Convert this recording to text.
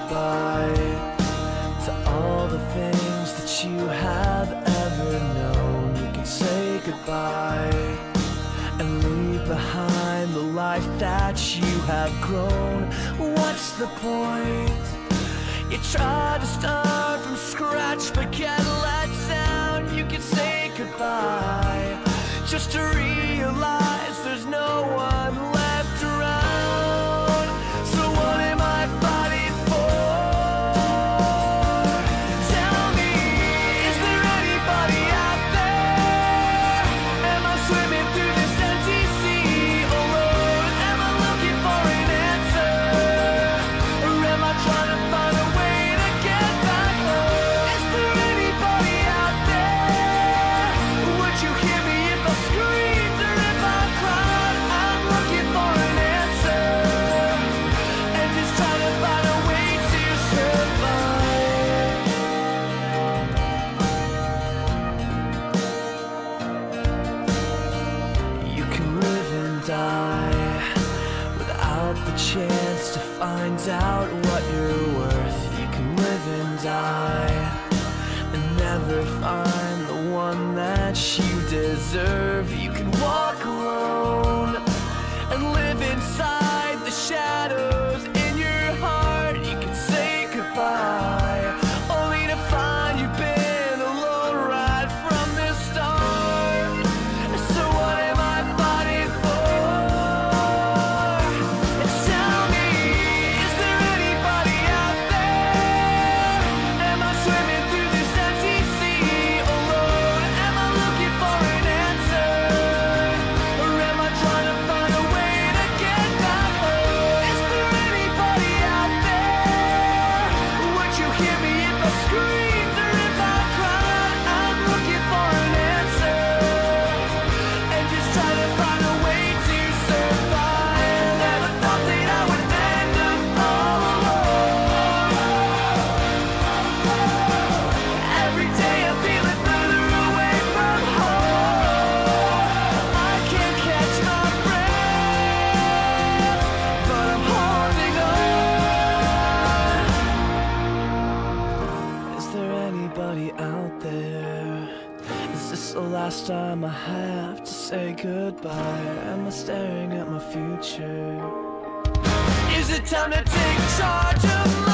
goodbye to all the things that you have ever known. You can say goodbye and leave behind the life that you have grown. What's the point? You try to start from scratch but get let down. You can say goodbye just to. die without the chance to find out what you're worth. You can live and die and never find the one that you deserve. You can walk. there Is this the last time I have to say goodbye? Am I staring at my future? Is it time to take charge of my